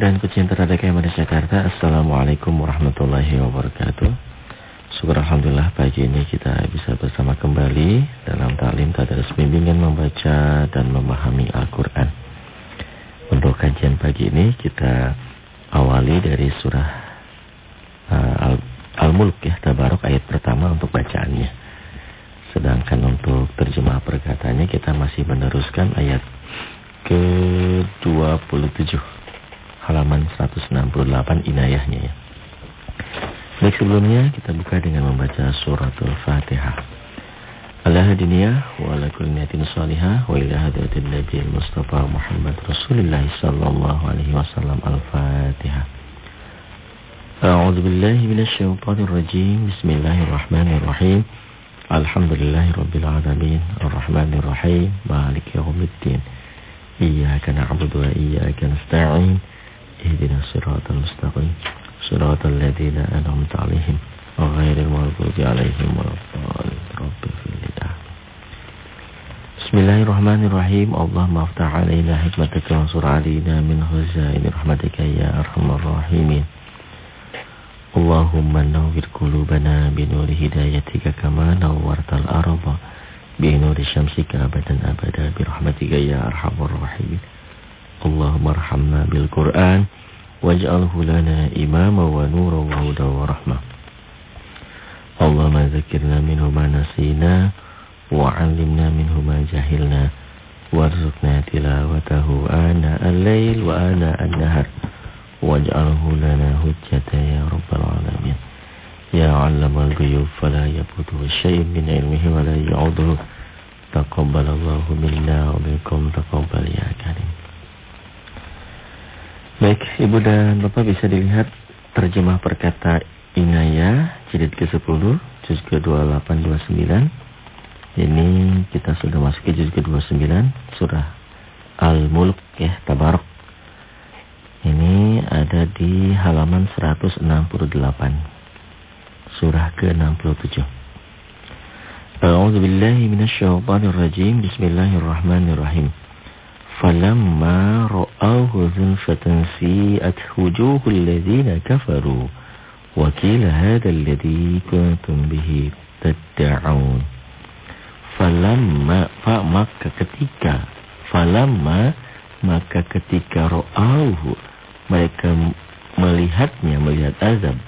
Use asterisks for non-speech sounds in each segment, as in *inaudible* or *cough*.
dan pecinta Radio KMR Jakarta, Assalamualaikum warahmatullahi wabarakatuh. Syukur Alhamdulillah pagi ini kita bisa bersama kembali dalam taklim tadarus bimbingan membaca dan memahami Al-Quran. Untuk kajian pagi ini kita awali dari surah uh, Al-Mulk ya, Tabarok ayat pertama untuk bacaannya. Sedangkan untuk terjemah perkataannya kita masih meneruskan ayat ke-27 halaman 168 inayahnya ya. Baik sebelumnya kita buka dengan membaca suratul Fatihah. Ala hadiniyah wa ala kulli niyatin salihah wa ila hadratin Nabi Mustafa Muhammad Rasulullah sallallahu alaihi wasallam Al-Fatihah. A'udzu billahi minasy syaithanir rajim. Bismillahirrahmanirrahim. Alhamdulillahirabbil alamin. Arrahmanir rahim. Maliki yaumiddin. Iyyaka na'budu wa iyyaka nasta'in. اهدنا الصراط المستقيم صراط الذين أنعمت عليهم غير المغضوب عليهم ولا الضالين. رب اغفر لي بسم الله الرحمن الرحيم. اللهم افتح علينا حكمتك وانصر علينا من خزائن رحمتك يا أرحم الراحمين. اللهم نور قلوبنا بنور هدايتك كما نورت الأرض بنور شمسك أبدا أبدا برحمتك يا أرحم الراحمين. اللهم ارحمنا بالقرآن واجعله لنا إماما ونورا وهدى ورحمة. اللهم ذكرنا منه ما نسينا وعلمنا منه ما جهلنا. وارزقنا تلاوته آناء الليل وآناء النهر واجعله لنا هجة يا رب العالمين. يا علم الغيوب فلا يبوده شيء من علمه ولا يعوده تقبل الله منا ومنكم تقبل يا كريم. Baik, Ibu dan Bapak bisa dilihat terjemah perkata Inaya, jilid ke-10, juz ke-2829. Ini kita sudah masuk ke juz ke-29, surah Al-Mulk ya, Tabarok. Ini ada di halaman 168, surah ke-67. A'udzu billahi rajim. Bismillahirrahmanirrahim. فلما رأوه زلفة سيئت وجوه الذين كفروا وكيل هذا الذي كنتم به تدعون falamma fa maka ketika falamma maka ketika ra'auhu mereka melihatnya melihat azab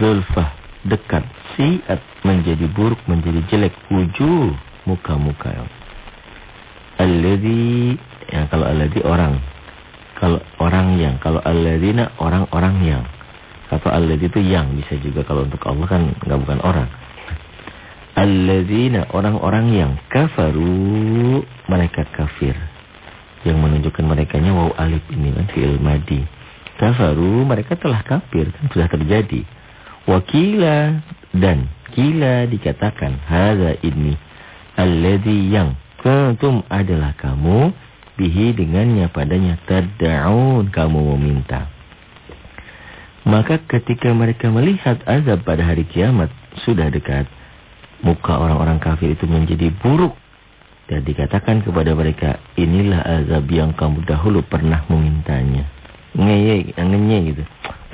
zulfah dekat siat menjadi buruk menjadi jelek wujuh muka-muka alladhi Ya, kalau alladhi orang. Kalau orang yang, kalau alladzina orang-orang yang. Atau alladhi itu yang bisa juga kalau untuk Allah kan enggak bukan orang. Alladzina orang-orang yang kafaru mereka kafir. Yang menunjukkan merekanya waw alif ini kan fi'il madi. Kafaru mereka telah kafir kan sudah terjadi. Wakila dan kila dikatakan hadza ini alladzi yang kuntum adalah kamu bihi dengannya padanya tad'un kamu meminta. Maka ketika mereka melihat azab pada hari kiamat sudah dekat, muka orang-orang kafir itu menjadi buruk dan dikatakan kepada mereka, inilah azab yang kamu dahulu pernah memintanya. Ngeye, ngenye gitu.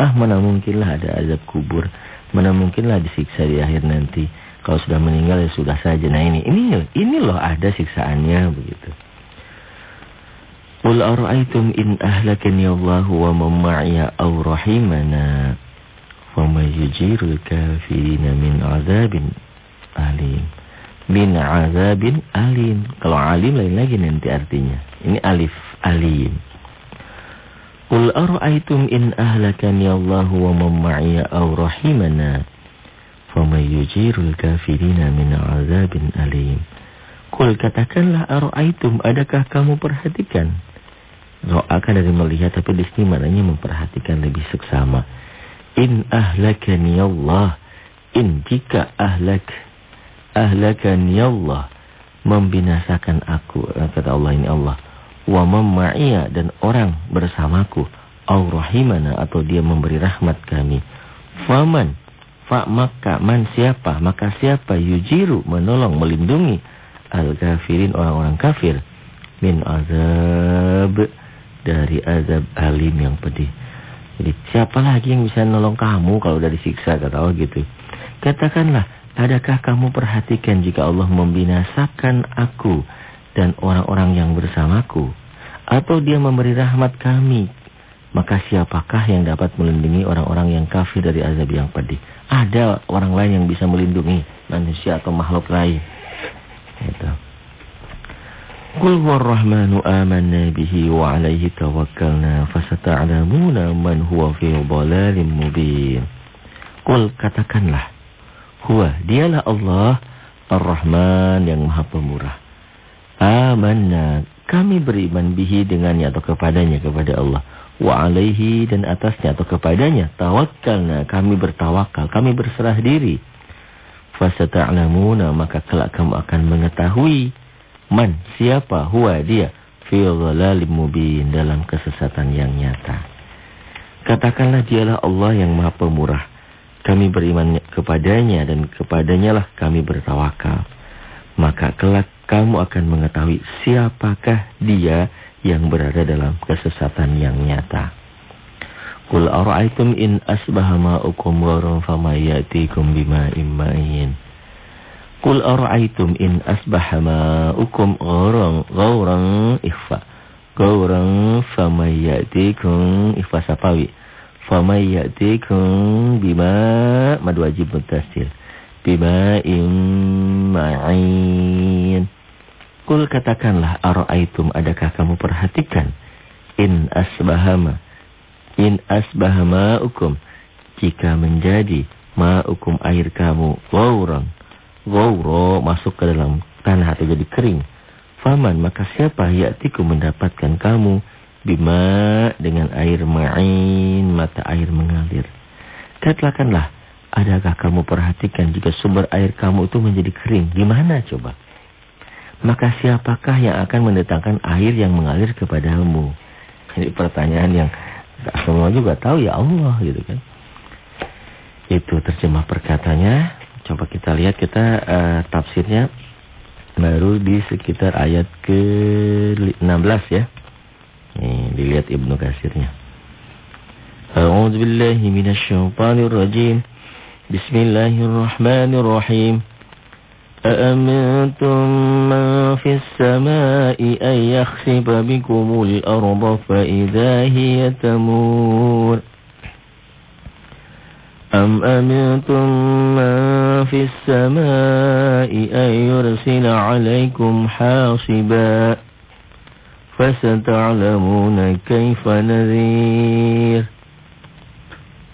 Ah, mana mungkinlah ada azab kubur, mana mungkinlah disiksa di akhir nanti. Kalau sudah meninggal ya sudah saja. Nah ini, ini, ini loh ada siksaannya begitu. Qul ara'aytum in ahlakani Allah wa man ma'iya aw rahimana fama yujirul kafirina min azabin alim. Min azabin alim. Kalau alim lain lagi nanti artinya. Ini alif alim. Qul ara'aytum in ahlakani Allah wa man ma'iya aw rahimana fama yujirul kafirina min azabin alim. Qul katakanlah ara'aytum adakah kamu perhatikan akan dari melihat tapi di sini maknanya memperhatikan lebih seksama. In ahlakani Allah. In jika ahlak. Ahlakani Allah. Membinasakan aku. Kata Allah ini Allah. Wa mamma'iyya dan orang bersamaku. Au rahimana atau dia memberi rahmat kami. Faman. Fa maka man siapa maka siapa yujiru menolong melindungi al-kafirin orang-orang kafir min azab dari azab alim yang pedih. Jadi siapa lagi yang bisa nolong kamu kalau udah disiksa kata Allah gitu. Katakanlah, adakah kamu perhatikan jika Allah membinasakan aku dan orang-orang yang bersamaku atau dia memberi rahmat kami maka siapakah yang dapat melindungi orang-orang yang kafir dari azab yang pedih? Ada orang lain yang bisa melindungi manusia atau makhluk lain. Itu. Qul rahmanu amanna bihi wa alaihi tawakkalna fasata'lamuna man huwa fi dhalalin mubin. Qul katakanlah, huwa dialah Allah Ar-Rahman yang Maha Pemurah. Amanna, kami beriman bihi dengannya atau kepadanya kepada Allah wa alaihi dan atasnya atau kepadanya tawakkalna kami bertawakal kami berserah diri. Fasata'lamuna maka kelak kamu akan mengetahui man siapa huwa dia fi dhalalim mubin dalam kesesatan yang nyata. Katakanlah dialah Allah yang Maha Pemurah. Kami beriman kepadanya dan kepadanya lah kami bertawakal. Maka kelak kamu akan mengetahui siapakah dia yang berada dalam kesesatan yang nyata. Qul ara'aytum in asbaha ma'ukum ghaurun famayatikum bima'in ma'in. Qul ara'aytum in asbaha ma'ukum ghaurun ghaurun ikhfa. Ghaurun famayatikum ikhfa sapawi. Famayatikum bima mad wajib mutasil. Bima'in ma'in. Kul katakanlah aro'aitum adakah kamu perhatikan? In asbahama in asbahama ukum jika menjadi ma'ukum air kamu gauran gauro masuk ke dalam tanah atau jadi kering faman maka siapa ya'tiku mendapatkan kamu bima dengan air ma'in mata air mengalir? Katakanlah adakah kamu perhatikan jika sumber air kamu itu menjadi kering? Gimana coba maka siapakah yang akan mendatangkan air yang mengalir kepadamu? Ini pertanyaan yang semua juga tahu ya Allah gitu kan. Itu terjemah perkatanya. Coba kita lihat kita uh, tafsirnya baru di sekitar ayat ke-16 ya. Nih, dilihat Ibnu Katsirnya. A'udzu billahi minasyaitonir rajim. Bismillahirrahmanirrahim. أأمنتم من في السماء أن يخسف بكم الأرض فإذا هي تمور أم أمنتم من في السماء أن يرسل عليكم حاصبا فستعلمون كيف نذير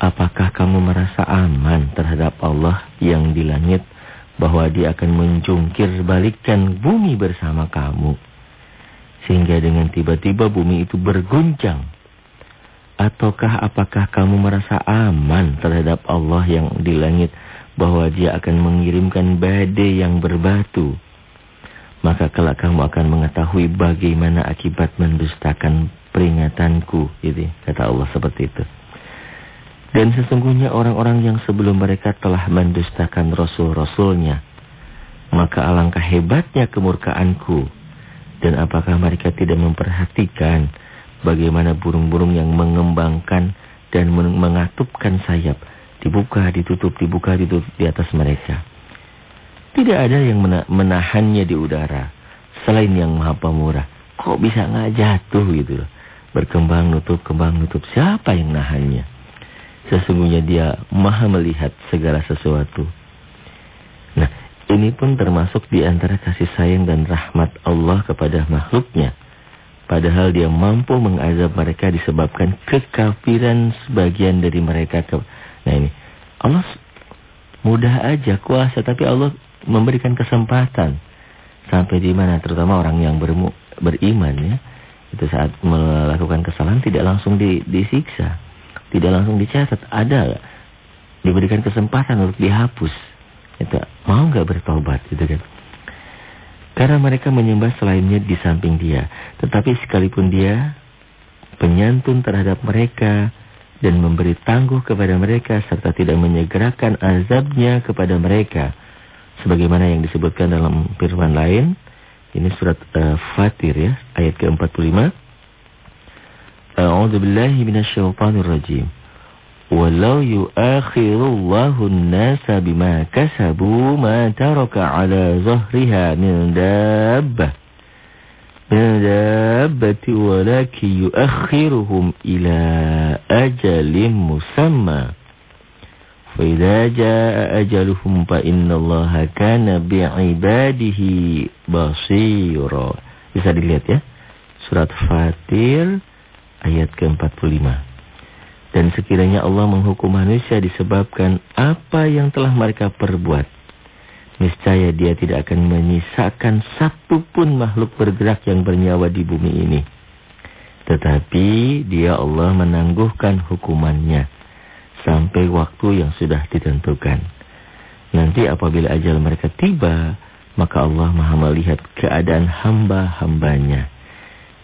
Apakah kamu merasa aman terhadap Allah yang di langit bahwa dia akan menjungkir balikkan bumi bersama kamu? Sehingga dengan tiba-tiba bumi itu berguncang. Ataukah apakah kamu merasa aman terhadap Allah yang di langit bahwa dia akan mengirimkan badai yang berbatu? Maka kelak kamu akan mengetahui bagaimana akibat mendustakan peringatanku. Gitu, kata Allah seperti itu. Dan sesungguhnya orang-orang yang sebelum mereka telah mendustakan rasul-rasulnya. Maka alangkah hebatnya kemurkaanku. Dan apakah mereka tidak memperhatikan bagaimana burung-burung yang mengembangkan dan mengatupkan sayap. Dibuka, ditutup, dibuka, ditutup di atas mereka. Tidak ada yang menahannya di udara. Selain yang maha pemurah. Kok bisa nggak jatuh gitu loh. Berkembang, nutup, kembang, nutup. Siapa yang nahannya? Sesungguhnya dia maha melihat segala sesuatu. Nah, ini pun termasuk di antara kasih sayang dan rahmat Allah kepada makhluknya. Padahal dia mampu mengazab mereka disebabkan kekafiran sebagian dari mereka. Nah ini, Allah mudah aja kuasa, tapi Allah memberikan kesempatan sampai di mana terutama orang yang bermu, beriman ya itu saat melakukan kesalahan tidak langsung di, disiksa tidak langsung dicatat ada diberikan kesempatan untuk dihapus. Itu mau nggak bertobat? Gitu kan. Karena mereka menyembah selainnya di samping dia. Tetapi sekalipun dia penyantun terhadap mereka dan memberi tangguh kepada mereka serta tidak menyegerakan azabnya kepada mereka sebagaimana yang disebutkan dalam firman lain ini surat uh, Fatir ya ayat ke-45 A'udzu billahi minasyaitonir rajim Walau yu'akhirullahu an-nasa bima kasabu ma taraka 'ala zahriha min dabbah min dabbati walakin yu'akhiruhum ila ajalin musamma فإذا جاء أجلهم فإن الله كان بعباده بصيرا Bisa dilihat ya. Surat Fatir ayat ke-45. Dan sekiranya Allah menghukum manusia disebabkan apa yang telah mereka perbuat. Niscaya dia tidak akan menyisakan satu pun makhluk bergerak yang bernyawa di bumi ini. Tetapi dia Allah menangguhkan hukumannya sampai waktu yang sudah ditentukan. Nanti apabila ajal mereka tiba, maka Allah maha melihat keadaan hamba-hambanya.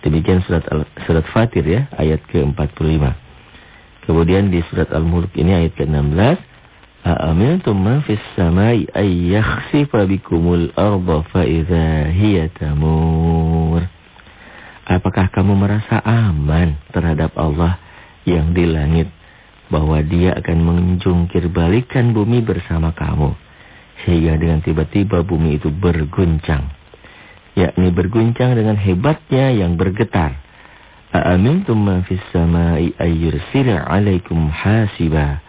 Demikian surat Al surat Fatir ya, ayat ke-45. Kemudian di surat Al-Mulk ini ayat ke-16, A'amintum man fis samai ay yakhsifa bikumul arda fa idza hiya tamur. Apakah kamu merasa aman terhadap Allah yang di langit bahwa dia akan menjungkir balikan bumi bersama kamu. Sehingga dengan tiba-tiba bumi itu berguncang. Yakni berguncang dengan hebatnya yang bergetar. Aamintum man samai ayyursila alaikum hasiba.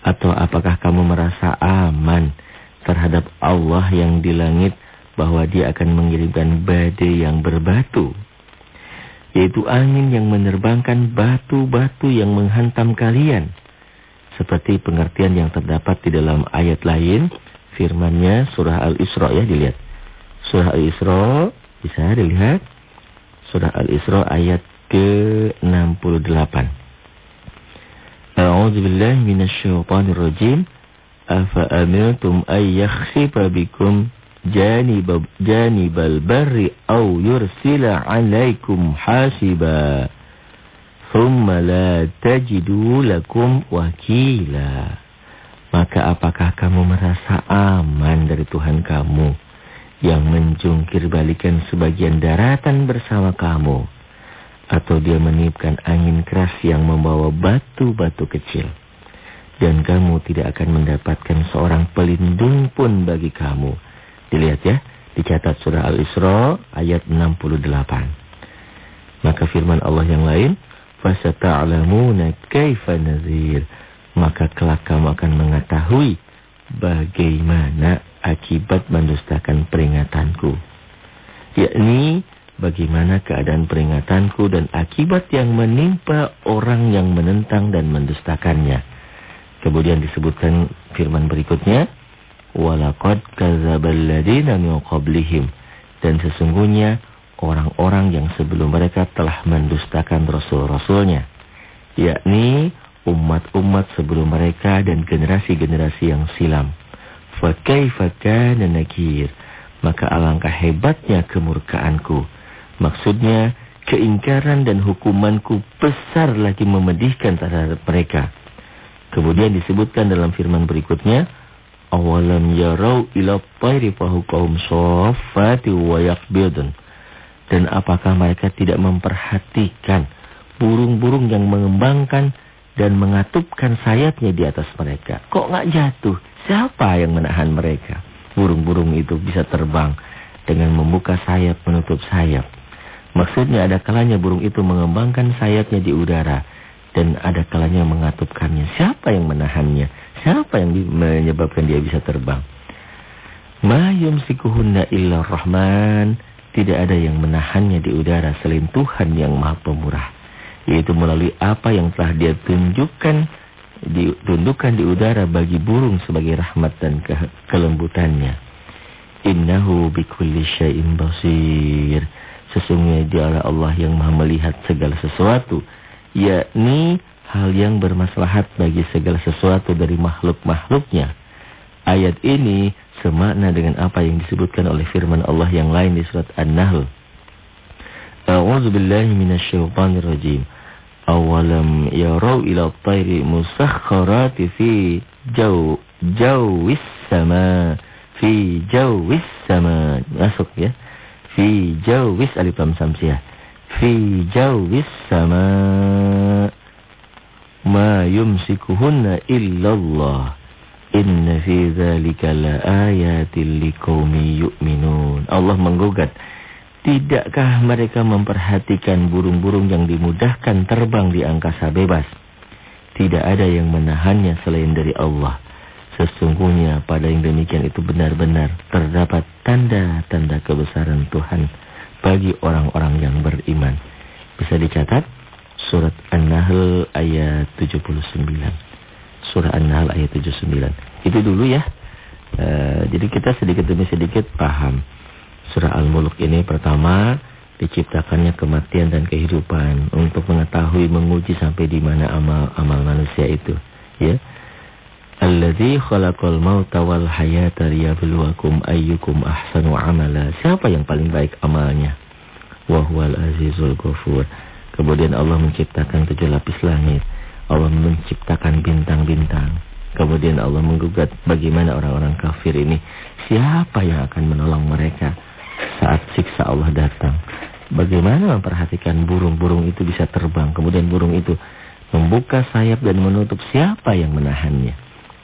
Atau apakah kamu merasa aman terhadap Allah yang di langit bahwa dia akan mengirimkan badai yang berbatu yaitu angin yang menerbangkan batu-batu yang menghantam kalian. Seperti pengertian yang terdapat di dalam ayat lain, firmannya surah Al-Isra ya dilihat. Surah Al-Isra bisa dilihat. Surah Al-Isra ayat ke-68. A'udzu billahi minasyaitonir rajim. Afa amintum ay yakhsifa bikum janib janibal barri au yursila alaikum hasiba thumma la tajidu lakum wakila maka apakah kamu merasa aman dari Tuhan kamu yang menjungkir balikan sebagian daratan bersama kamu atau dia menipkan angin keras yang membawa batu-batu kecil dan kamu tidak akan mendapatkan seorang pelindung pun bagi kamu Dilihat ya, dicatat surah Al-Isra ayat 68. Maka firman Allah yang lain, "Fasata'lamuna kaifa nazir." Maka kelak kamu akan mengetahui bagaimana akibat mendustakan peringatanku. Yakni bagaimana keadaan peringatanku dan akibat yang menimpa orang yang menentang dan mendustakannya. Kemudian disebutkan firman berikutnya, Walaqad kadzdzabal ladzina min qablihim dan sesungguhnya orang-orang yang sebelum mereka telah mendustakan rasul-rasulnya yakni umat-umat sebelum mereka dan generasi-generasi yang silam fa kaifa kana nakir? Maka alangkah hebatnya kemurkaanku. Maksudnya keingkaran dan hukumanku besar lagi memedihkan terhadap mereka. Kemudian disebutkan dalam firman berikutnya awalam yarau ila tayri fahuqahum saffati wa yaqbidun. Dan apakah mereka tidak memperhatikan burung-burung yang mengembangkan dan mengatupkan sayapnya di atas mereka? Kok nggak jatuh siapa yang menahan mereka burung-burung itu bisa terbang dengan membuka sayap menutup sayap maksudnya ada kalanya burung itu mengembangkan sayapnya di udara dan ada kalanya mengatupkannya siapa yang menahannya Siapa yang menyebabkan dia bisa terbang? Ma yumsikuhunna illa rahman. Tidak ada yang menahannya di udara selain Tuhan yang maha pemurah. Yaitu melalui apa yang telah dia tunjukkan, ditundukkan di udara bagi burung sebagai rahmat dan ke kelembutannya. Innahu bikulli syai'in basir. Sesungguhnya dialah Allah yang maha melihat segala sesuatu. Yakni hal yang bermaslahat bagi segala sesuatu dari makhluk-makhluknya. Ayat ini semakna dengan apa yang disebutkan oleh firman Allah yang lain di surat An-Nahl. A'udzu billahi minasyaitonir rajim. Awalam yarau ila at-tayri musakharati fi jaw jawis sama fi jawis sama. Masuk ya. Fi jawis alif lam samsiah fi jawis sama. Ma yumsikuhunna illallah. Inna fi dzalika laayatil liqaumi yu'minun. Allah menggugat tidakkah mereka memperhatikan burung-burung yang dimudahkan terbang di angkasa bebas tidak ada yang menahannya selain dari Allah sesungguhnya pada yang demikian itu benar-benar terdapat tanda-tanda kebesaran Tuhan bagi orang-orang yang beriman bisa dicatat Surat An-Nahl ayat 79. Surah An-Nahl ayat 79. Itu dulu ya. E, jadi kita sedikit demi sedikit paham. Surah Al-Mulk ini pertama diciptakannya kematian dan kehidupan untuk mengetahui menguji sampai di mana amal-amal manusia itu, ya. Alladzi khalaqal mauta wal hayata liyabluwakum ayyukum ahsanu amala. Siapa yang paling baik amalnya? Wa huwal azizul ghafur. Kemudian Allah menciptakan tujuh lapis langit. Allah menciptakan bintang-bintang. Kemudian Allah menggugat bagaimana orang-orang kafir ini. Siapa yang akan menolong mereka saat siksa Allah datang. Bagaimana memperhatikan burung-burung itu bisa terbang. Kemudian burung itu membuka sayap dan menutup siapa yang menahannya.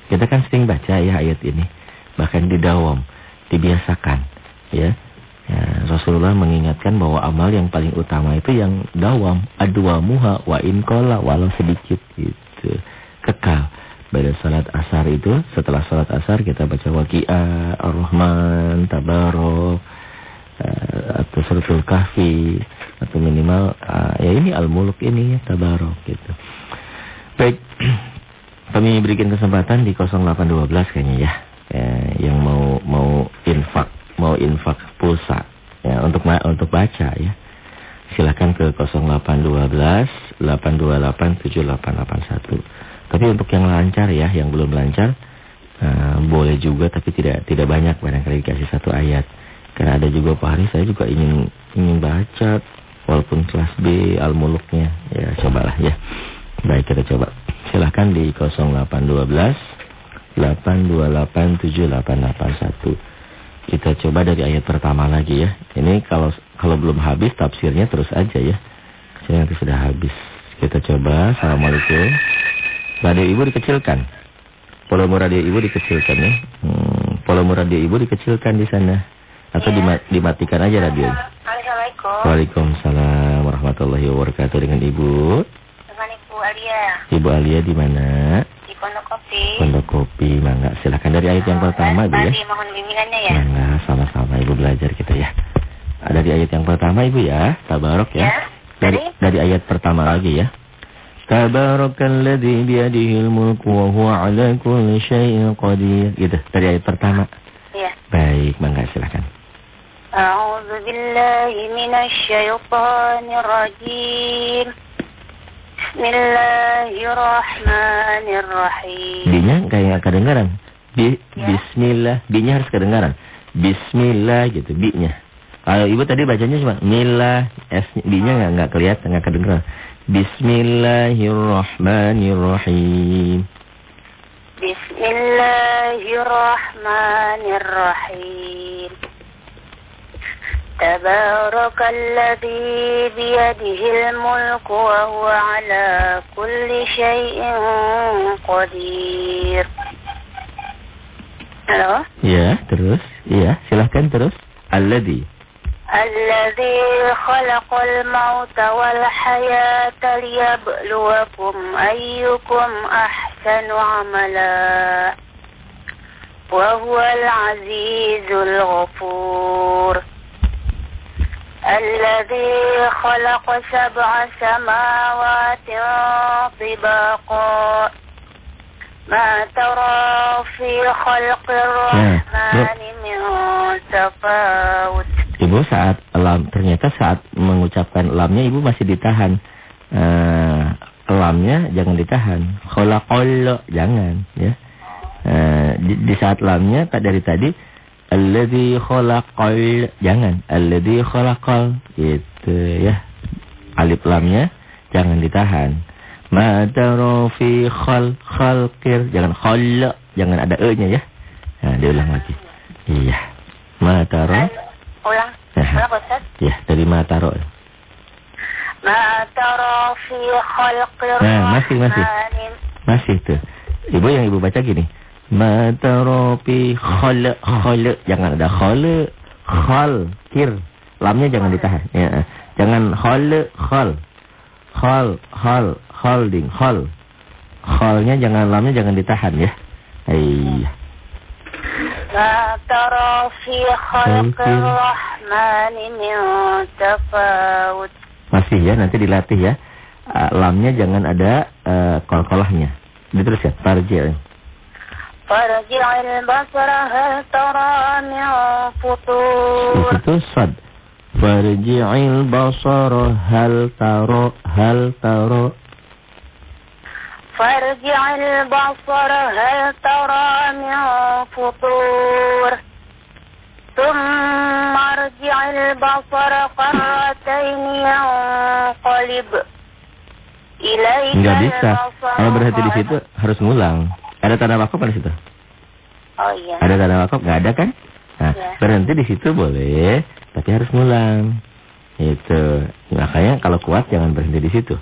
Kita kan sering baca ya ayat ini. Bahkan di dawam. Dibiasakan. Ya. Ya, Rasulullah mengingatkan bahwa amal yang paling utama itu yang dawam, adwa muha wa inkola walau sedikit gitu. Kekal. Pada salat asar itu, setelah salat asar kita baca waqi'ah, ar-Rahman, tabarok, uh, atau suratul kahfi, atau minimal, uh, ya ini al-muluk ini ya, tabarok gitu. Baik, *clears throat* kami berikan kesempatan di 0812 kayaknya ya, ya yang mau mau infak mau infak pulsa ya untuk untuk baca ya. Silakan ke 0812 828 7881. Tapi untuk yang lancar ya, yang belum lancar uh, boleh juga tapi tidak tidak banyak barangkali dikasih satu ayat. Karena ada juga Pak Hari saya juga ingin ingin baca walaupun kelas B al-muluknya. Ya, cobalah ya. Baik, kita coba. Silakan di 0812 828 7881. Kita coba dari ayat pertama lagi ya. Ini kalau kalau belum habis tafsirnya terus aja ya. Saya nanti sudah habis. Kita coba. Assalamualaikum. Radio ibu dikecilkan. Volume radio ibu dikecilkan ya. Hmm, volume radio ibu dikecilkan di sana. Atau ya. dimatikan aja radio. Assalamualaikum. Waalaikumsalam warahmatullahi wabarakatuh dengan ibu. Dengan ibu Alia. Ibu Alia di mana? Pondok Kopi. Pondok Kopi, Mangga. Silakan dari ayat yang pertama, Ibu ya. mohon bimbingannya ya. Mangga, sama-sama Ibu belajar kita ya. Ada di ayat yang pertama, Ibu ya. Tabarok ya. ya. Dari dari ayat pertama lagi ya. Tabarakalladzi biyadihil mulku wa huwa 'ala kulli syai'in qadir. Gitu, dari ayat pertama. Iya. Baik, Mangga silakan. A'udzu billahi minasy syaithanir rajim. Bismillahirrahmanirrahim. Binya kayak kedengaran. Bi ya. Bismillah. Binya harus kedengaran. Bismillah gitu. Bi-nya. Kalau ibu tadi bacanya cuma Mila. S B-nya nggak nggak kelihatan nggak kedengaran. Bismillahirrahmanirrahim. Bismillahirrahmanirrahim. تبارك الذي بيده الملك وهو على كل شيء قدير. Halo? Ya, terus. Iya, silahkan ترس الذي الذي خلق الموت والحياة ليبلوكم أيكم أحسن عملا. وهو العزيز الغفور. الذي خلق سبع سماوات طباقا ما ترى في خلق الرحمن من تفاوت Ibu saat lam ternyata saat mengucapkan lamnya ibu masih ditahan. Uh, lamnya jangan ditahan. Khalaqal jangan ya. Uh, di, di saat lamnya tak dari tadi alladzi khalaqal jangan alladzi khalaqal gitu ya. Alif lamnya jangan ditahan. Ma tara fi khal khalqir jangan khal jangan ada e-nya ya. Nah, diulang lagi. Iya. Ma tara Ulang. Ulang Ustaz. Ya, dari Mataro. Mataro fi khalqir Nah, masih, masih. Masih tuh. Ibu yang ibu baca gini. Mataropi khala khala jangan ada khala khal kir. Lamnya jangan ditahan. Ya eh. jangan khala khal. Khal khol holding khol kholnya jangan lamnya jangan ditahan ya. Iya Matarofi khalqir min tafawut. Masih ya. Nanti dilatih ya. Eh, lamnya jangan ada uh, kol-kolahnya. Diteruskan tarjil Farji'il basara hal tara min futur. Itu sad. Farji'il basara hal tara hal tara فارجع البصر هل ترى من فطور ثم ارجع البصر قرتين ينقلب إليك Enggak bisa. Kalau berhenti di situ harus ngulang. Ada tanda wakaf pada situ? Oh iya. Ada tanda wakaf? Enggak ada kan? Nah, ya. berhenti di situ boleh, tapi harus ngulang. Itu. Makanya kalau kuat jangan berhenti di situ.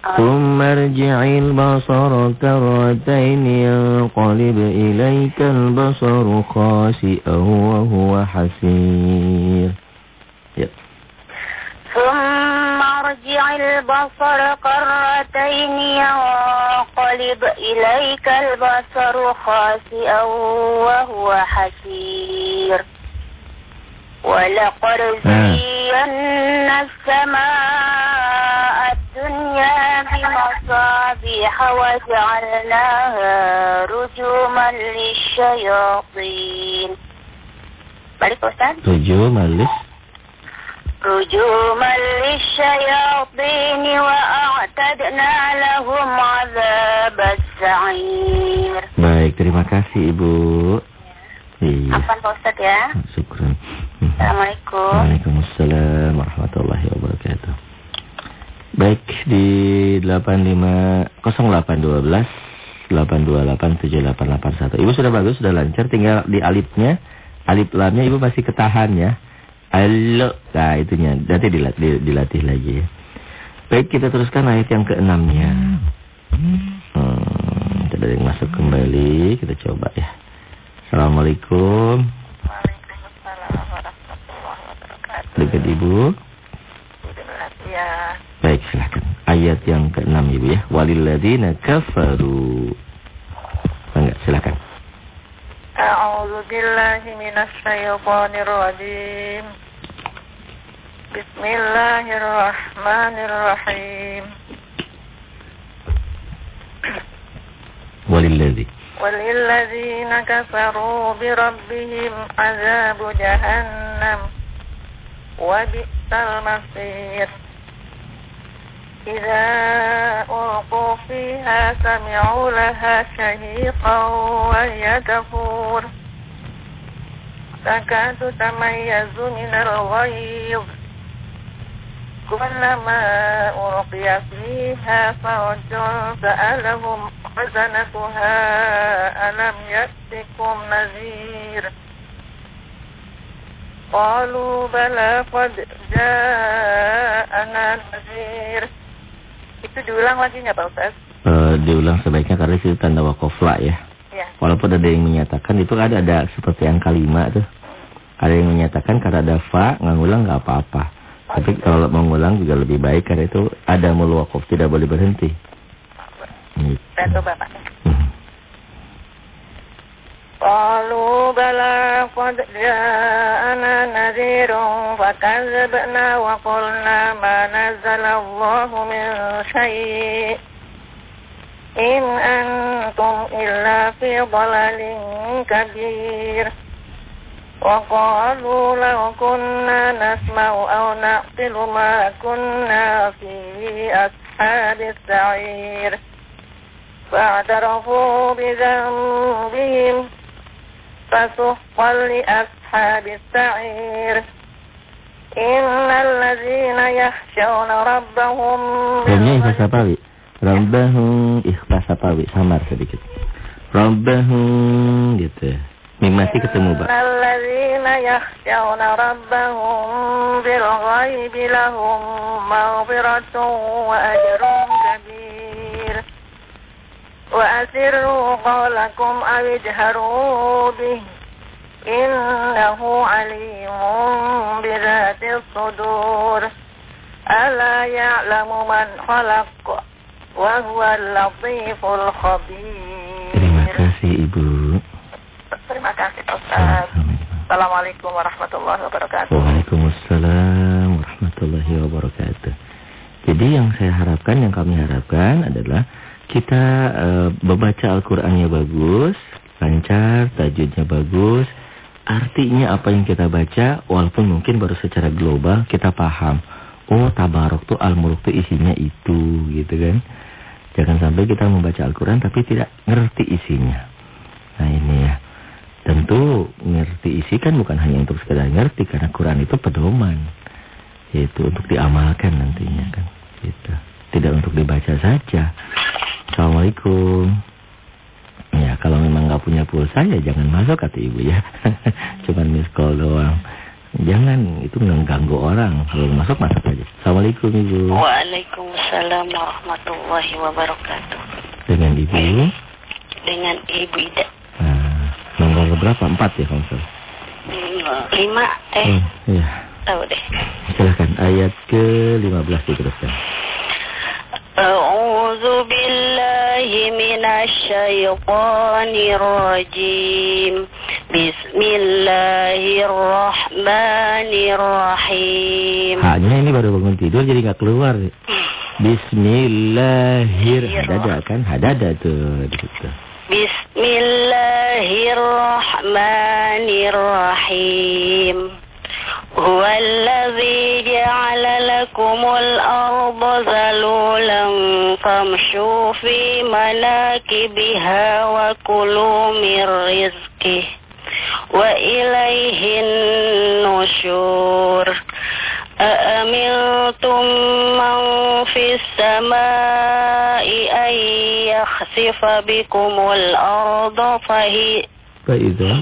ثم ارجع البصر كرتين ينقلب إليك البصر خاسئا وهو حسير ثم ارجع البصر كرتين ينقلب إليك البصر خاسئا وهو حسير. ولقد زينا السماء الدنيا بمصابيح وجعلناها رجوما للشياطين. Ustaz رجوما للش رجوما للشياطين وأعتدنا لهم عذاب السعير baik terima kasih Ibu Iya. Apa Pak Ustaz ya? Syukran. Assalamualaikum. Waalaikumsalam warahmatullahi wabarakatuh. Baik di 85 0812 8287881. Ibu sudah bagus, sudah lancar. Tinggal di alifnya, alif lamnya ibu masih ketahan ya. Alo, nah itunya. Nanti dilatih, dilatih lagi ya. Baik, kita teruskan ayat yang keenamnya. Hmm, ada yang masuk kembali, kita coba ya. Assalamualaikum. Waalaikumsalam warahmatullahi wabarakatuh. Dekat Ibu. Ya. Baik, silakan. Ayat yang ke-6 Ibu ya. Walilladzina kafaru. Enggak, silakan. A'udzu billahi minasy syaithanir rajim. Bismillahirrahmanirrahim. Walilladzi وللذين كفروا بربهم عذاب جهنم. وبئس المصير. إذا ألقوا فيها سمعوا لها شهيقا وهي تفور تكاد تميز من الغيظ. كلما ألقي فيها فوج سألهم خزنتها ألم يأتكم نذير قالوا بلى قد جاءنا نذير Itu diulang lagi nggak Pak Ustaz? Uh, diulang sebaiknya karena itu tanda wakofla ya. ya. Walaupun ada yang menyatakan itu ada ada seperti yang kalimat tuh. Ada yang menyatakan karena ada fa nggak ngulang nggak apa-apa. Oh, Tapi gitu. kalau mengulang juga lebih baik karena itu ada mulu wakof tidak boleh berhenti. Gitu. Saya coba Pak. قالوا بلى قد جاءنا نذير فكذبنا وقلنا ما نزل الله من شيء إن أنتم إلا في ضلال كبير وقالوا لو كنا نسمع أو نعقل ما كنا في أصحاب السعير فاعترفوا بذنبهم فسحقا لأصحاب السعير إن الذين يخشون ربهم Romnya ikhlas sapawi. Rabbahum ikhlas sapawi. Samar sedikit. Rabbahum gitu. masih ketemu, Pak. Alladzina yakhshawna rabbahum bil ghaibi lahum maghfiratun wa ajrun kabir. Wa asirru qawlakum aw ijharu bihi. Innahu alimun bi dhatis sudur. Ala ya'lamu man khalaq wa huwa al-latiful khabir. Kasih Ustaz. Assalamualaikum warahmatullahi wabarakatuh. Waalaikumsalam warahmatullahi wabarakatuh. Jadi yang saya harapkan, yang kami harapkan adalah kita uh, membaca Al-Qur'annya bagus, lancar, tajwidnya bagus, artinya apa yang kita baca walaupun mungkin baru secara global kita paham. Oh, tabarok tuh al-muluk tuh isinya itu gitu kan. Jangan sampai kita membaca Al-Qur'an tapi tidak ngerti isinya. Nah, ini ya. Tentu ngerti isi kan bukan hanya untuk sekedar ngerti karena Quran itu pedoman. Yaitu untuk diamalkan nantinya kan. Gitu. Tidak untuk dibaca saja. Assalamualaikum. Ya kalau memang nggak punya pulsa ya jangan masuk kata ibu ya. *laughs* Cuman miss call doang. Jangan itu mengganggu orang. Kalau masuk masuk aja. Assalamualaikum ibu. Waalaikumsalam warahmatullahi wabarakatuh. Dengan ibu. Dengan Ibu Ida berapa? Empat ya kalau misalnya? Lima, eh. Hmm, iya. Tahu deh. Silahkan, ayat ke-15 diteruskan. A'udzu billahi minasy syaithanir rajim. Bismillahirrahmanirrahim. Hanya ini baru bangun tidur jadi nggak keluar. Bismillahirrahmanirrahim. Hadada kan? Hadada tuh di situ. Bismillah الله الرحمن الرحيم. هو الذي جعل لكم الأرض ذلولا فامشوا في مناكبها وكلوا من رزقه وإليه النشور. أأمنتم من في السماء أن يخسف بكم الأرض فهي Faiza.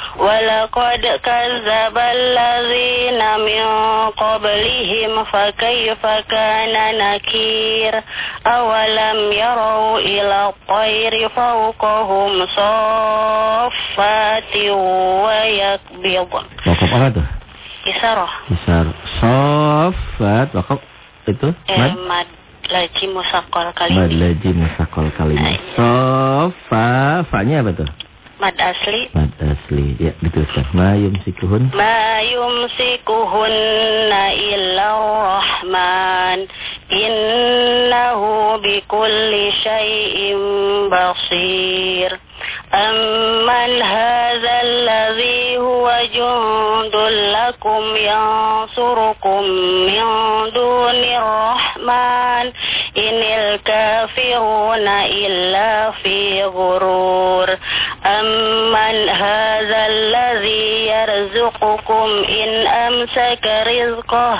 ولقد كذب الذين من قبلهم فكيف كان نكير أولم يروا إلى الطير فوقهم صافات ويكبض Wakaf apa tuh? إسرة Besar. Sofat. Wakaf itu? Mad? mad lagi musakol kali Mad ini laji musakol kalimat. Iya. Sofa. Fa-nya apa tuh? mad asli. Mad asli. Ya, diteruskan. Ma yumsikuhun. Ma yumsikuhunna illa rahman. Innahu bikulli syai'in basir. Amman hadha alladhi huwa jundul lakum yansurukum min dunir rahman. إن الكافرون إلا في غرور. أمن هذا الذي يرزقكم إن أمسك رزقه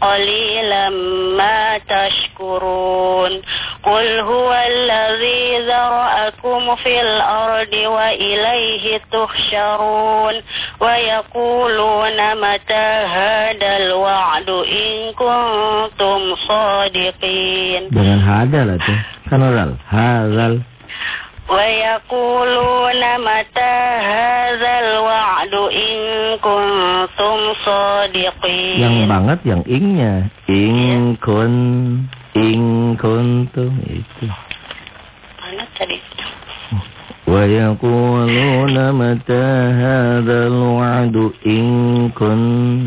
قليلا ما تشكرون. قل هو الذي ذرأكم في الأرض وإليه تحشرون. ويقولون متى هذا الوعد إن كنتم صادقين. Dengan hadal itu. Kan oral. Hadal. ويقولون متى هذا الوعد إن كنتم صادقين Yang banget yang ingnya. Ing kun ing kuntum itu. Mana tadi? ويقولون متى هذا الوعد إن كن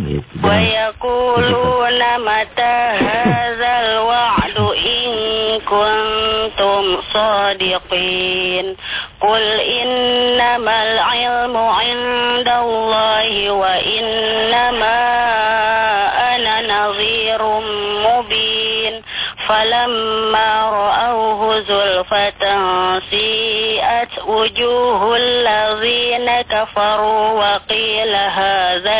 itu. ويقولون متى هذا الوعد إن كنتم صادقين قل إنما العلم عند الله وإنما أنا نظير مبين. فلما رأوه زلفة سيئت وجوه الذين كفروا وقيل هذا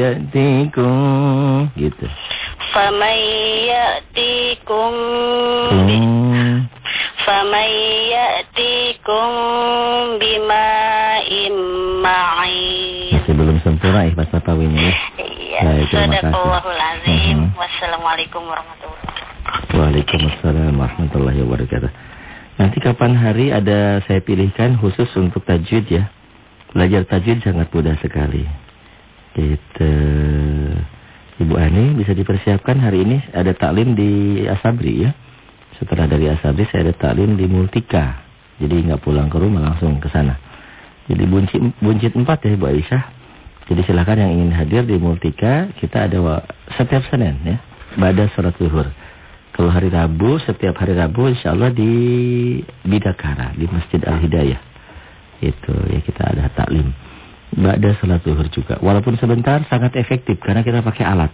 ya'tikum gitu. Famayatikum, hmm. Faman ya'tikum bima'in Masih belum sempurna ya bahasa tawinya ya. Iya. Baik, terima kasih. Uh. Wassalamualaikum warahmatullahi wabarakatuh. Waalaikumsalam warahmatullahi wabarakatuh. Nanti kapan hari ada saya pilihkan khusus untuk tajwid ya. Belajar tajwid sangat mudah sekali. Gitu. Ibu Ani bisa dipersiapkan hari ini ada taklim di Asabri ya. Setelah dari Asabri saya ada taklim di Multika. Jadi nggak pulang ke rumah langsung ke sana. Jadi buncit, buncit 4 ya Ibu Aisyah. Jadi silakan yang ingin hadir di Multika, kita ada setiap Senin ya. Pada sholat zuhur. Kalau hari Rabu, setiap hari Rabu insya Allah di Bidakara, di Masjid Al-Hidayah. Itu ya kita ada taklim. Ba'da sholat zuhur juga. Walaupun sebentar sangat efektif karena kita pakai alat.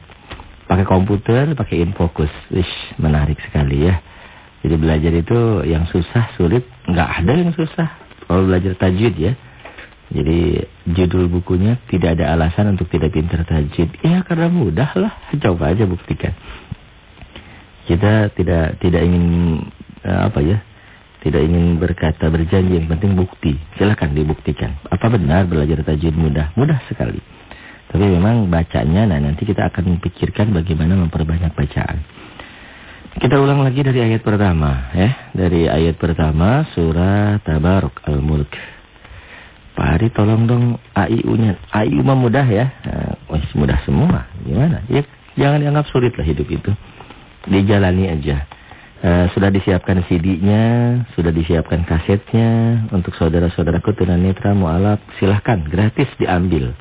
Pakai komputer, pakai infokus. Wish, menarik sekali ya. Jadi belajar itu yang susah, sulit, nggak ada yang susah. Kalau belajar tajwid ya. Jadi judul bukunya tidak ada alasan untuk tidak pintar tajwid. Ya karena mudah lah. Coba aja buktikan. Kita tidak tidak ingin eh, apa ya? Tidak ingin berkata berjanji, yang penting bukti. Silahkan dibuktikan. Apa benar belajar tajwid mudah? Mudah sekali. Tapi memang bacanya, nah nanti kita akan memikirkan bagaimana memperbanyak bacaan. Kita ulang lagi dari ayat pertama, ya. Dari ayat pertama surah Tabarok Al-Mulk. Pak Ari tolong dong AIU-nya. AIU mah mudah ya. Nah, wah, mudah semua. Gimana? Ya, jangan dianggap sulit lah hidup itu. Dijalani aja. Eh, sudah disiapkan CD-nya, sudah disiapkan kasetnya untuk saudara-saudaraku tunanetra mualaf, silahkan gratis diambil.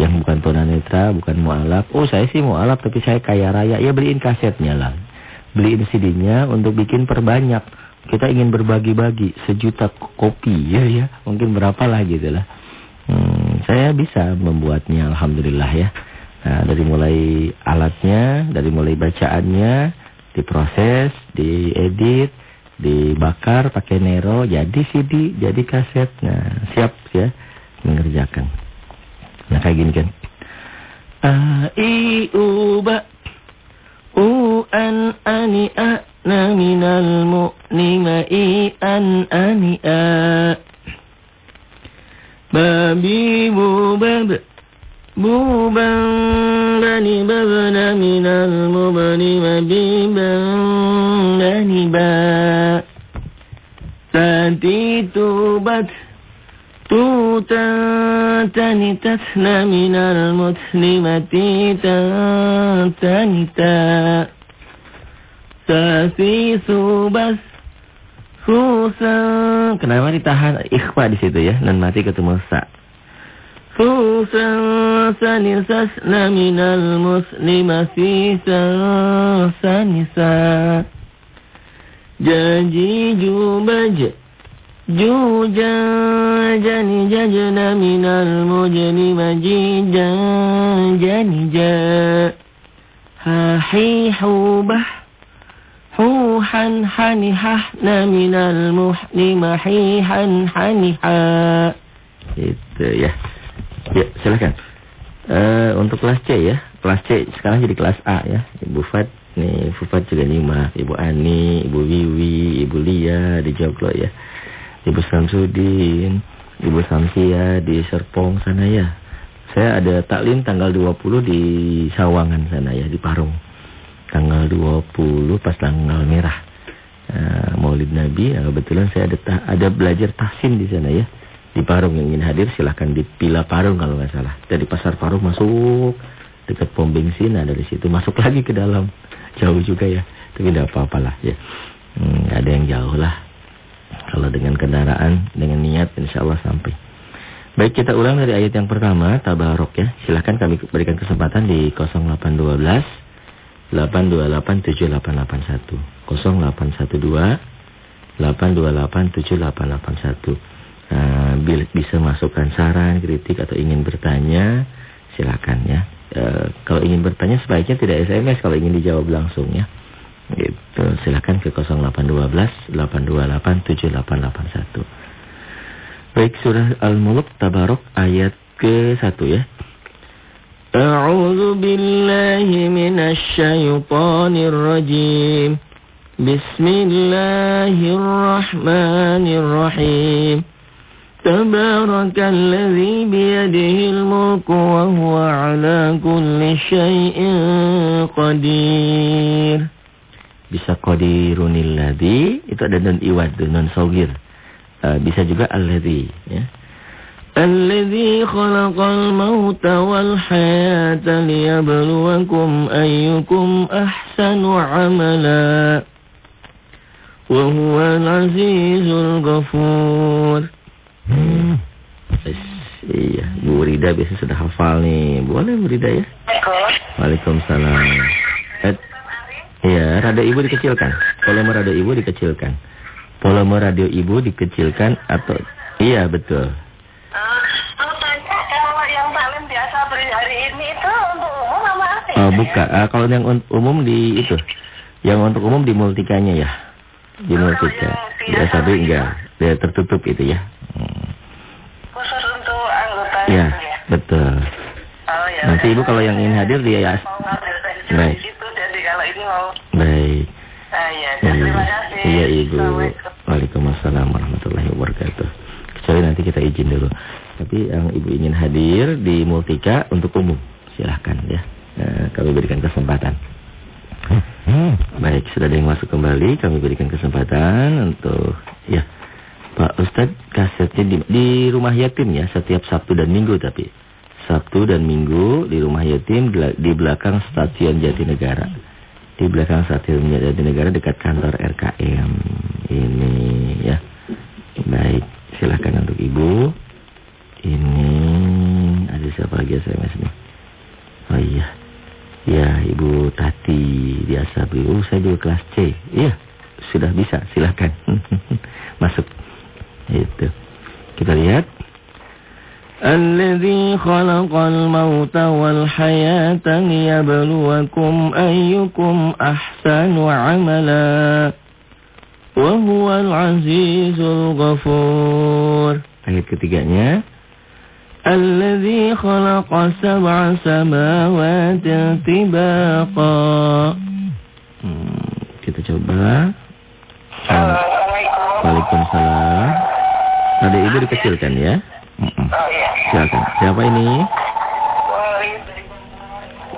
Yang bukan tunanetra, bukan mualaf. Oh, saya sih mualaf tapi saya kaya raya. Ya beliin kasetnya lah. Beliin CD-nya untuk bikin perbanyak. Kita ingin berbagi-bagi sejuta kopi ya ya. Mungkin berapa lah gitu lah. Hmm, saya bisa membuatnya alhamdulillah ya. Nah, dari mulai alatnya, dari mulai bacaannya, diproses, diedit, dibakar pakai nero, jadi CD, jadi kaset. Nah, siap ya mengerjakan. Nah, kayak gini kan. A i u ba u an ani a na minal mu'ni ma i an ani a babi bu bab بوبا بني ببن من المبن مبيبا بني با التي توبت توتا تنتتن من المسلمة تنتنتا Sasisu bas Susan Kenapa ditahan ikhfa di situ ya Dan mati ketemu sa كوسا سنسسن من المسلم في سنسا جاجي جوبج جوجا جنججن من المجرم جيجا جنجا. حاحي حوبح حوحا حنححن من المحن محيحا حنحا itu إيه Ya, silakan. Uh, untuk kelas C ya. Kelas C sekarang jadi kelas A ya. Ibu Fat nih, Ibu Fat juga nyimak. Ibu Ani, Ibu Wiwi, Ibu Lia di Joglo ya. Ibu Samsudin, Ibu Samsia di Serpong sana ya. Saya ada taklim tanggal 20 di Sawangan sana ya, di Parung tanggal 20 pas tanggal merah uh, Maulid Nabi uh, kebetulan saya ada ada belajar tahsin di sana ya di Parung yang ingin hadir silahkan di Pila Parung kalau nggak salah. Dari pasar Parung masuk dekat pom bensin nah dari situ. Masuk lagi ke dalam. Jauh juga ya. Tapi tidak apa-apa lah ya. Hmm, ada yang jauh lah. Kalau dengan kendaraan dengan niat insya Allah sampai. Baik kita ulang dari ayat yang pertama tabarok ya. Silahkan kami berikan kesempatan di 0812 8287881 0812 8287881 uh, bisa masukkan saran, kritik atau ingin bertanya silakan ya. Uh, kalau ingin bertanya sebaiknya tidak SMS kalau ingin dijawab langsung ya. Gitu. Silakan ke 0812 8287881. Baik surah Al-Mulk Tabarok ayat ke-1 ya. أعوذ بالله من الشيطان الرجيم بسم الله الرحمن الرحيم تبارك الذي بيده الملك وهو على كل شيء قدير bisa qadirunilladzi itu ada dan iwad non sogir uh, bisa juga alladzi ya الذي خلق الموت والحياة ليبلوكم أيكم أحسن عملا وهو العزيز الغفور Iya, Bu Rida biasa sudah hafal nih. Boleh Bu Rida ya? Waalaikumsalam. Eh, iya, radio ibu dikecilkan. Volume radio ibu dikecilkan. Volume radio ibu dikecilkan atau iya betul. Oh, buka. Uh, kalau yang umum di itu. Yang untuk umum di multikanya ya. Di oh, multika. Di SAB enggak. Dia tertutup itu ya. Hmm. Khusus untuk anggota ya, ya? betul. Oh, ya, Nanti Ibu kalau yang ingin hadir dia ya. Baik. Gitu, jadi kalau ini mau. Baik. Ah, ya, ya, terima kasih. Iya Ibu. Waalaikumsalam warahmatullahi wabarakatuh. Kecuali nanti kita izin dulu. Tapi yang Ibu ingin hadir di Multika untuk umum. Silahkan ya. Nah, kami berikan kesempatan. Baik, sudah ada yang masuk kembali. Kami berikan kesempatan untuk ya Pak Ustadz kasetnya di, di rumah yatim ya setiap Sabtu dan Minggu tapi Sabtu dan Minggu di rumah yatim di, belakang stasiun Jatinegara. Di belakang stasiun Jatinegara dekat kantor RKM ini ya. Baik, silakan untuk Ibu. Ini ada siapa lagi SMS nih? Oh iya. Ya, Ibu Tati biasa beli. Oh, saya juga kelas C. Iya, sudah bisa. Silakan. *laughs* Masuk. Itu. Kita lihat. Alladhi khalaqal mauta wal hayata liyabluwakum ayyukum ahsanu amala. Wa huwal azizul ghafur. Ayat ketiganya. الذي خلق سبع سماوات طباقا hmm, kita coba Waalaikumsalam Nada ibu dikecilkan ya. Oh, iya. Silakan. Siapa ini?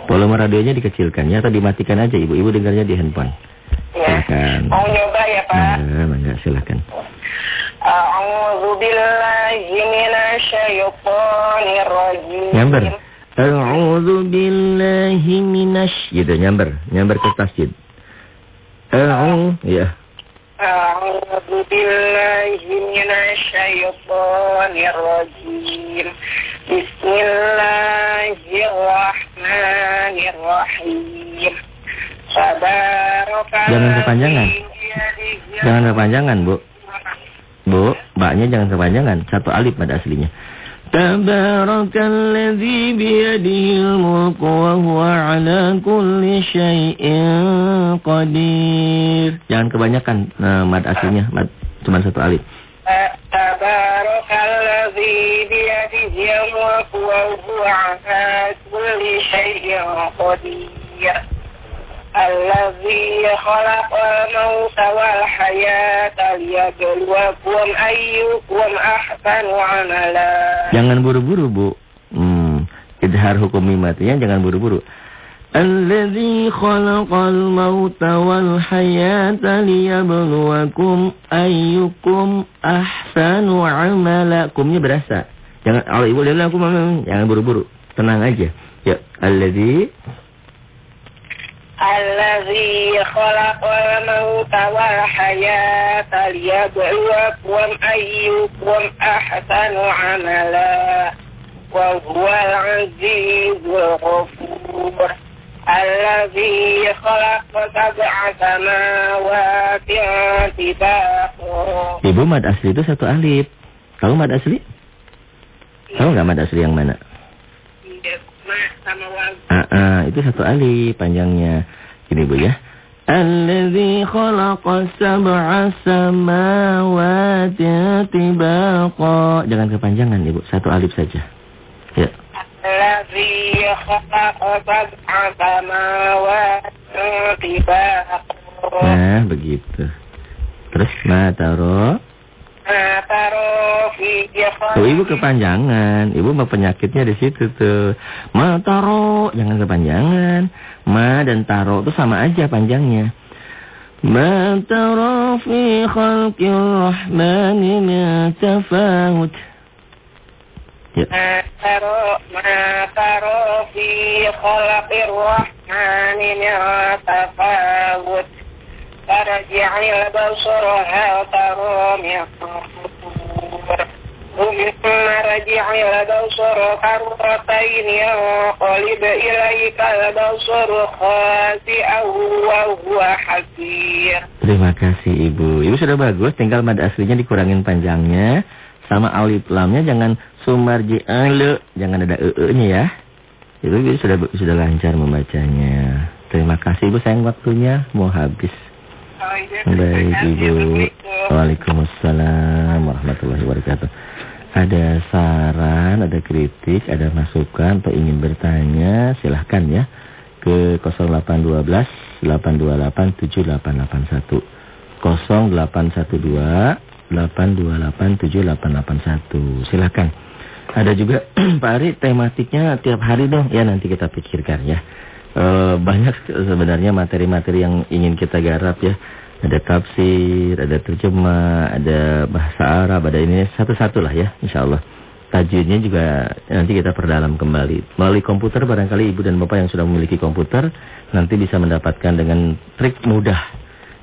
Volume radionya dikecilkan ya atau dimatikan aja ibu. Ibu dengarnya di handphone. Iya. Silakan. Mau nyoba ya Pak? Iya, nah, enggak, silakan. A'udzu billahi minasyaitonir rajim. Nyamber. A'udzu billahi minasy. Gitu nyamber, nyamber ke tasjid. A'udzu ya. أعوذ بالله من الشيطان الرجيم بسم الله الرحمن الرحيم تبارك Jangan kepanjangan. الذي بيده Jangan kepanjangan, Bu. Bu, mbaknya jangan kepanjangan. Satu alif pada aslinya. Tabarakalladzi biyadihil mulku wa huwa ala kulli syai'in qadir. Jangan kebanyakan nah, mad aslinya, mad cuma satu alif. تبارك الذي بيده الملك وهو على كل شيء قدير الذي خلق الموت والحياة ليبلوكم أيكم أحسن عملا Jangan buru-buru, Bu. Hmm, idhar hukum mimatinya jangan buru-buru. Alladzi khalaqal mauta wal hayata liyabluwakum ayyukum ahsanu amala. Kumnya berasa. Jangan kalau ibu lihat aku jangan buru-buru. Tenang aja. Ya, alladzi الذي خلق الموت والحياة ليبلوكم أيكم أحسن عملا وهو العزيز الغفور الذي خلق سبع سماوات طباقا Ibu mad asli itu satu alif. Tahu mad asli? Tahu nggak mad asli yang mana? sama waw. Ah, ah, itu satu alif panjangnya. Gini Bu ya. Allazi khalaqa sab'a samawati tibaqa. Jangan kepanjangan Ibu, satu alif saja. Ya. Allazi khalaqa sab'a samawati tibaqa. Nah, begitu. Terus ma taro Tuh, ibu kepanjangan. Ibu mah penyakitnya di situ tuh. Ma taro, jangan kepanjangan. Ma dan taro itu sama aja panjangnya. Ma taro fi khalqir rahmani ma tafahut. Ya. Ma taro, ma taro fi khalqir rahmani ma tafahut. فرجع البصر هل ترى من فطور ثم رجع البصر كرتين ينقلب إليك البصر خاسئا وهو حسير Terima kasih Ibu. Ibu sudah bagus, tinggal mad aslinya dikurangin panjangnya. Sama alif lamnya jangan sumarji ale, jangan ada e-nya ya. Ibu, ibu sudah sudah lancar membacanya. Terima kasih Ibu, sayang waktunya mau habis. Baik Ibu. Waalaikumsalam warahmatullahi wabarakatuh. Ada saran, ada kritik, ada masukan atau ingin bertanya, silahkan ya. Ke 0812 828 7881. 0812 828 7881. Silahkan. Ada juga *clears throat* Pak Ari tematiknya tiap hari dong. Ya nanti kita pikirkan ya. E, banyak sebenarnya materi-materi yang ingin kita garap ya. Ada tafsir, ada terjemah, ada bahasa Arab, ada ini satu-satu lah ya insya Allah. Tajwidnya juga nanti kita perdalam kembali. Melalui komputer barangkali ibu dan bapak yang sudah memiliki komputer nanti bisa mendapatkan dengan trik mudah.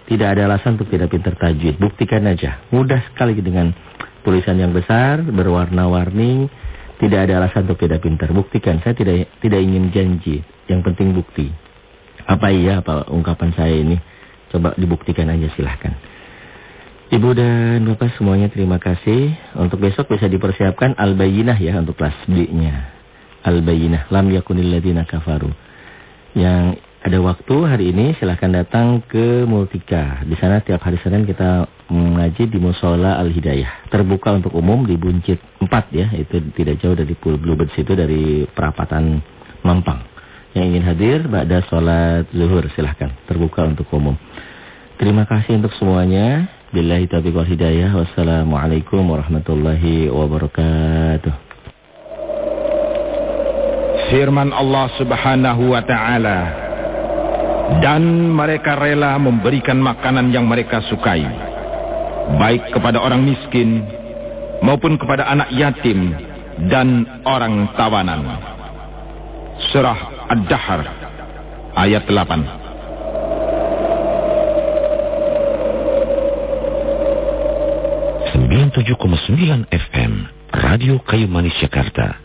Tidak ada alasan untuk tidak pintar tajwid. Buktikan aja. Mudah sekali dengan tulisan yang besar, berwarna-warni. Tidak ada alasan untuk tidak pintar. Buktikan. Saya tidak tidak ingin janji. Yang penting bukti. Apa iya apa ungkapan saya ini? Coba dibuktikan aja silahkan. Ibu dan Bapak semuanya terima kasih. Untuk besok bisa dipersiapkan Al-Bayyinah ya untuk kelas B-nya. Al-Bayyinah. Lam yakunil ladina kafaru. Yang ada waktu hari ini silahkan datang ke Multika. Di sana tiap hari Senin kita mengaji di Musola Al-Hidayah. Terbuka untuk umum di Buncit 4 ya. Itu tidak jauh dari Pool Bluebird situ dari perapatan Mampang. Yang ingin hadir pada sholat zuhur silahkan. Terbuka untuk umum. Terima kasih untuk semuanya. Billahi taufiq wal hidayah. Wassalamualaikum warahmatullahi wabarakatuh. Firman Allah subhanahu wa ta'ala Dan mereka rela memberikan makanan yang mereka sukai baik kepada orang miskin maupun kepada anak yatim dan orang tawanan. Surah Ad-Dahr ayat 8. 97,9 FM Radio Kayu Manis Jakarta.